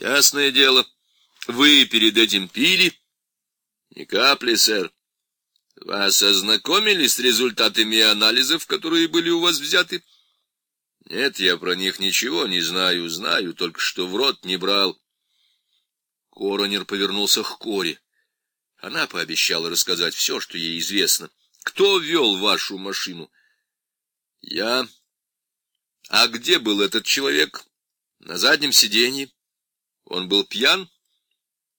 Ясное дело. Вы перед этим пили? Ни капли, сэр. Вас ознакомили с результатами анализов, которые были у вас взяты? Нет, я про них ничего не знаю, знаю, только что в рот не брал. Коронер повернулся к Коре. Она пообещала рассказать все, что ей известно. Кто вел вашу машину? Я. А где был этот человек? На заднем сиденье. Он был пьян?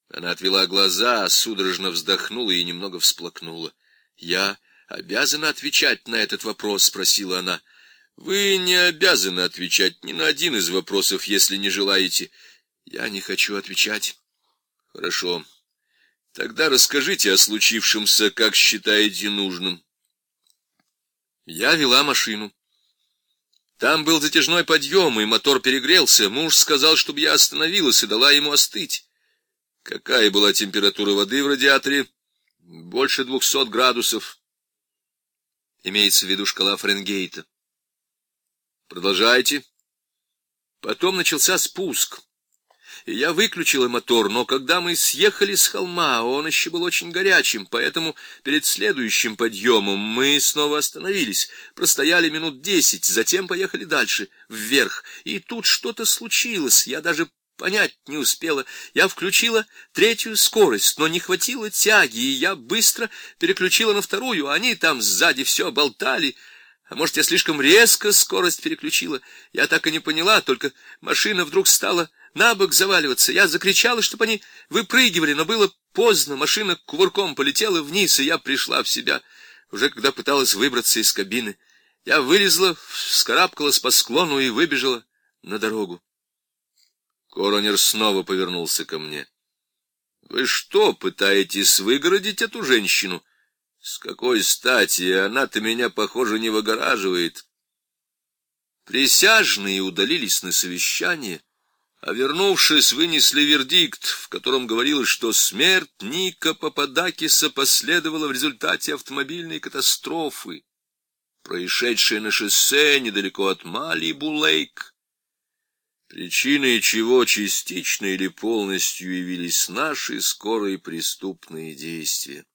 Она отвела глаза, судорожно вздохнула и немного всплакнула. Я обязана отвечать на этот вопрос, спросила она. Вы не обязаны отвечать ни на один из вопросов, если не желаете. Я не хочу отвечать. Хорошо. Тогда расскажите о случившемся, как считаете нужным. Я вела машину. Там был затяжной подъем, и мотор перегрелся. Муж сказал, чтобы я остановилась и дала ему остыть. Какая была температура воды в радиаторе? Больше двухсот градусов. Имеется в виду шкала Фаренгейта. Продолжайте. Потом начался спуск. И я выключила мотор, но когда мы съехали с холма, он еще был очень горячим, поэтому перед следующим подъемом мы снова остановились, простояли минут десять, затем поехали дальше, вверх. И тут что-то случилось, я даже понять не успела. Я включила третью скорость, но не хватило тяги, и я быстро переключила на вторую. Они там сзади все болтали. А может, я слишком резко скорость переключила? Я так и не поняла, только машина вдруг стала на бок заваливаться. Я закричала, чтобы они выпрыгивали, но было поздно. Машина кувырком полетела вниз, и я пришла в себя, уже когда пыталась выбраться из кабины. Я вылезла, вскарабкалась по склону и выбежала на дорогу. Коронер снова повернулся ко мне. — Вы что, пытаетесь выгородить эту женщину? С какой стати? Она-то меня, похоже, не выгораживает. Присяжные удалились на совещание, а вернувшись, вынесли вердикт, в котором говорилось, что смерть Ника Пападакиса последовала в результате автомобильной катастрофы, происшедшей на шоссе недалеко от Малибу-Лейк причиной чего частично или полностью явились наши скорые преступные действия.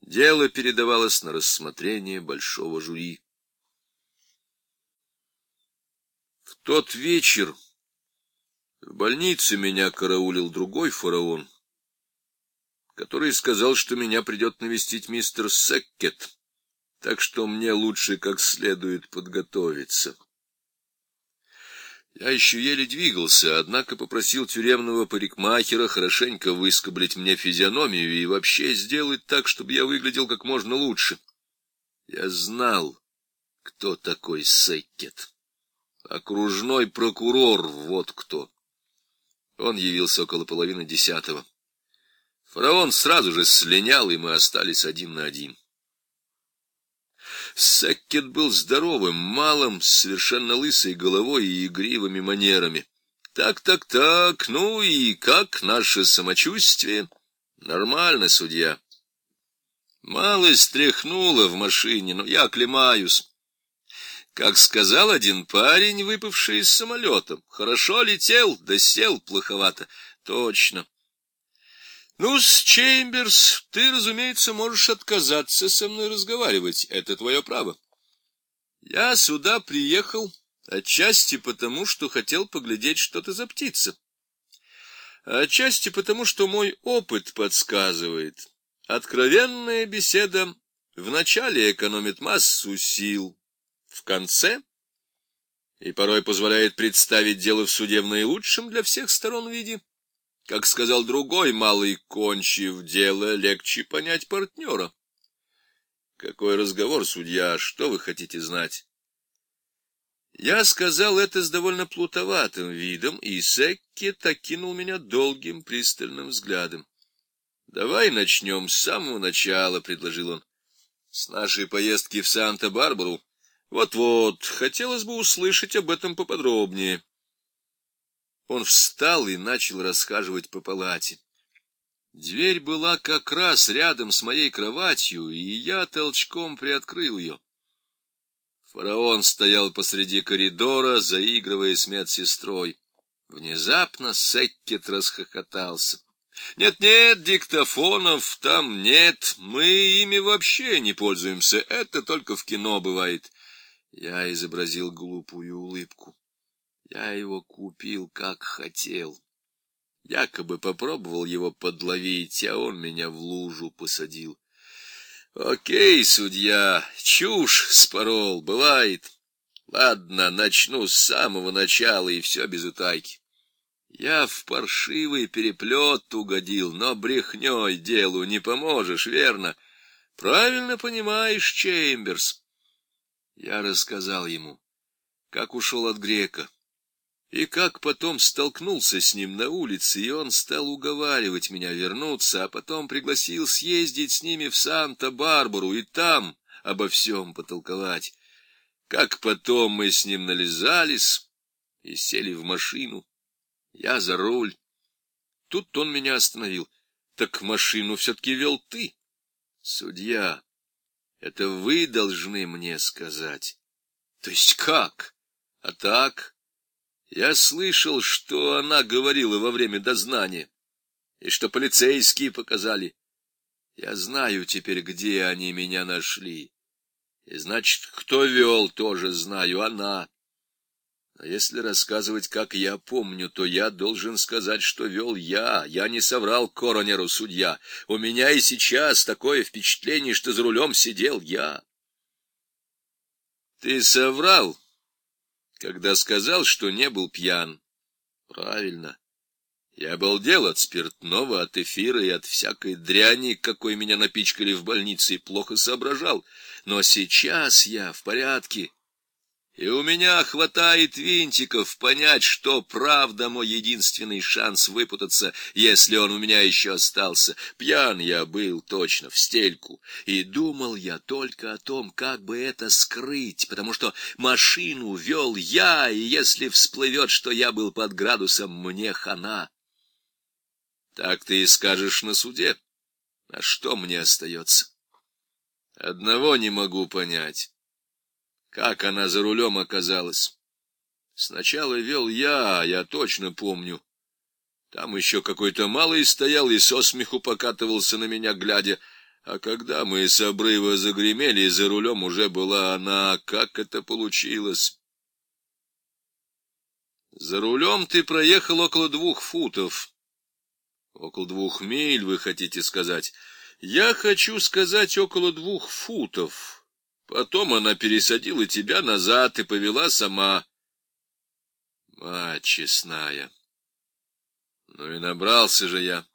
Дело передавалось на рассмотрение большого жюри. В тот вечер в больнице меня караулил другой фараон, который сказал, что меня придет навестить мистер Секкет, так что мне лучше как следует подготовиться. Я еще еле двигался, однако попросил тюремного парикмахера хорошенько выскоблить мне физиономию и вообще сделать так, чтобы я выглядел как можно лучше. Я знал, кто такой Секкет. Окружной прокурор, вот кто. Он явился около половины десятого. Фараон сразу же слинял, и мы остались один на один. Секкет был здоровым, малым, с совершенно лысой головой и игривыми манерами. Так, так, так, ну и как наше самочувствие? Нормально, судья. Малость тряхнуло в машине, но я оклемаюсь. Как сказал один парень, выпавший из самолета, хорошо летел, да сел плоховато. Точно. Ну-с, Чеймберс, ты, разумеется, можешь отказаться со мной разговаривать. Это твое право. Я сюда приехал отчасти потому, что хотел поглядеть, что ты за птица. Отчасти потому, что мой опыт подсказывает. Откровенная беседа в начале экономит массу сил, в конце и порой позволяет представить дело в суде в для всех сторон виде. Как сказал другой малый, кончив дело, легче понять партнера. Какой разговор, судья, что вы хотите знать? Я сказал это с довольно плутоватым видом, и Секкет окинул меня долгим пристальным взглядом. Давай начнем с самого начала, предложил он. С нашей поездки в Санта-Барбару. Вот-вот, хотелось бы услышать об этом поподробнее. Он встал и начал расхаживать по палате. Дверь была как раз рядом с моей кроватью, и я толчком приоткрыл ее. Фараон стоял посреди коридора, заигрывая с медсестрой. Внезапно Секкет расхохотался. Нет-нет, диктофонов там нет, мы ими вообще не пользуемся, это только в кино бывает. Я изобразил глупую улыбку. Я его купил, как хотел. Якобы попробовал его подловить, а он меня в лужу посадил. Окей, судья, чушь спорол, бывает. Ладно, начну с самого начала, и все без утайки. Я в паршивый переплет угодил, но брехней делу не поможешь, верно? Правильно понимаешь, Чеймберс. Я рассказал ему, как ушел от грека, и как потом столкнулся с ним на улице, и он стал уговаривать меня вернуться, а потом пригласил съездить с ними в Санта-Барбару и там обо всем потолковать. Как потом мы с ним нализались и сели в машину. Я за руль. Тут он меня остановил. Так машину все-таки вел ты. Судья, это вы должны мне сказать. То есть как? А так? Я слышал, что она говорила во время дознания, и что полицейские показали. Я знаю теперь, где они меня нашли. И значит, кто вел, тоже знаю, она. А если рассказывать, как я помню, то я должен сказать, что вел я. Я не соврал коронеру судья. У меня и сейчас такое впечатление, что за рулем сидел я. Ты соврал, когда сказал, что не был пьян. Правильно. Я обалдел от спиртного, от эфира и от всякой дряни, какой меня напичкали в больнице, и плохо соображал. Но сейчас я в порядке и у меня хватает винтиков понять, что правда мой единственный шанс выпутаться, если он у меня еще остался. Пьян я был точно в стельку, и думал я только о том, как бы это скрыть, потому что машину вел я, и если всплывет, что я был под градусом, мне хана. Так ты и скажешь на суде. А что мне остается? Одного не могу понять. Как она за рулем оказалась? Сначала вел я, я точно помню. Там еще какой-то малый стоял и со смеху покатывался на меня, глядя. А когда мы с обрыва загремели, за рулем уже была она. Как это получилось? За рулем ты проехал около двух футов. Около двух миль, вы хотите сказать? Я хочу сказать около двух футов. Потом она пересадила тебя назад и повела сама. Мать честная. Ну и набрался же я.